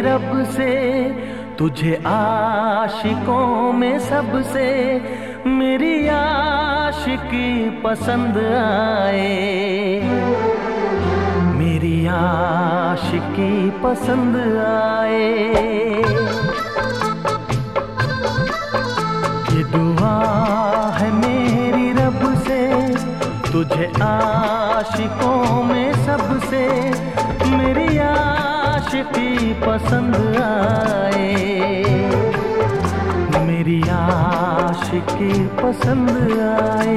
रब से, तुझे आशिकों में सबसे मेरी आशिकी पसंद आए। मेरी आशिकी पसंद आए। ये दुआ है मेरी रब से, तुझे आशिकों में सबसे मेरी पसंद आए। मेरी आशिकी पसंद आए।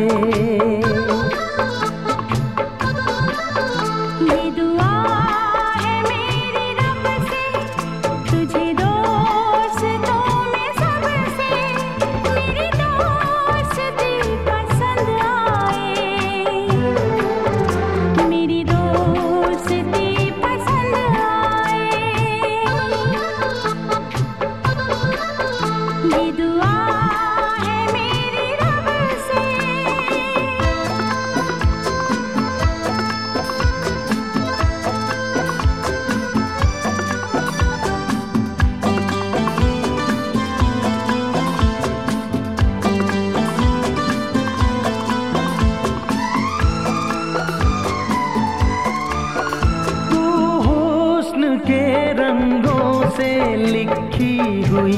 हुई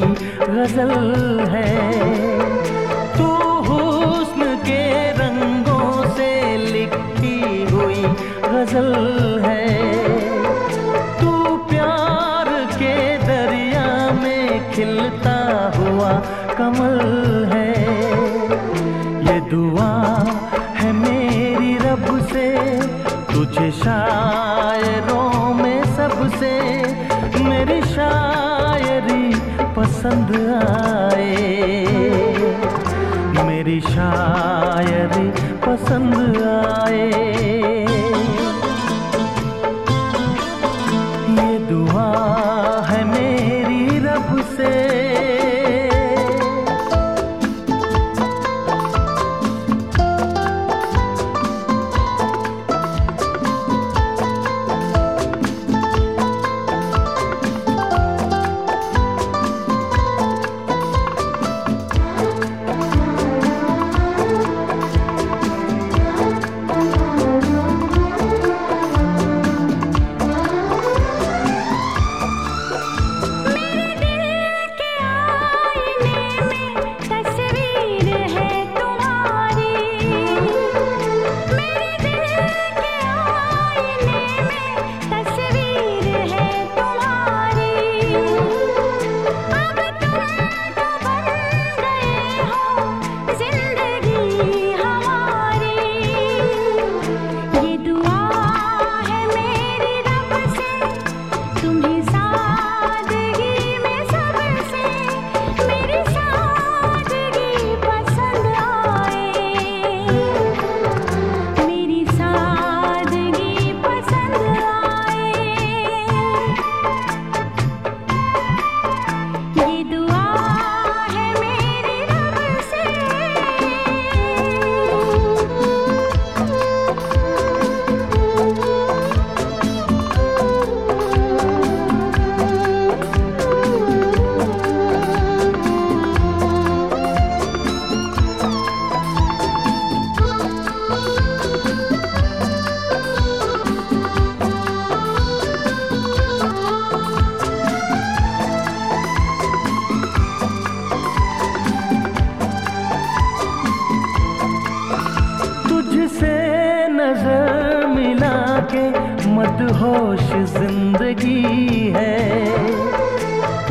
गज़ल है। तू हुस्न के रंगों से लिखी हुई गज़ल है। तू प्यार के दरिया में खिलता हुआ कमल है। ये दुआ है मेरी रब से, तुझे शायरों पसंद आए। मेरी शायरी पसंद आए। मदहोश ज़िंदगी है।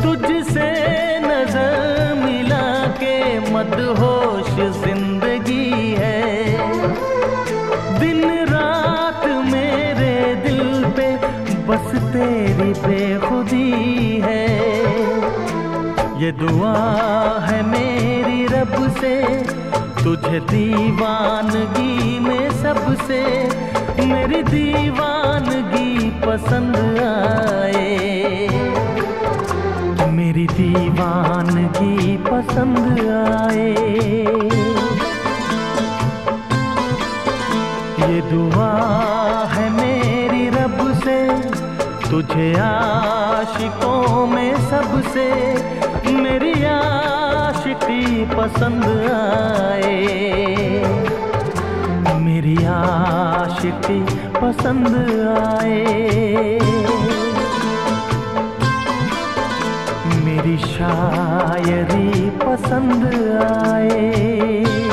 तुझसे नज़र मिला के मदहोश ज़िंदगी है। दिन रात मेरे दिल पे बस तेरी बेखुदी है। ये दुआ है मेरी रब से तुझे दीवानगी में सबसे मेरी दीवानगी पसंद आए। मेरी दीवानगी पसंद आए। ये दुआ है मेरी रब से, तुझे आशिकों में सबसे मेरी आशिकी पसंद आए। मेरी आशिकी पसंद आए। मेरी शायरी पसंद आए।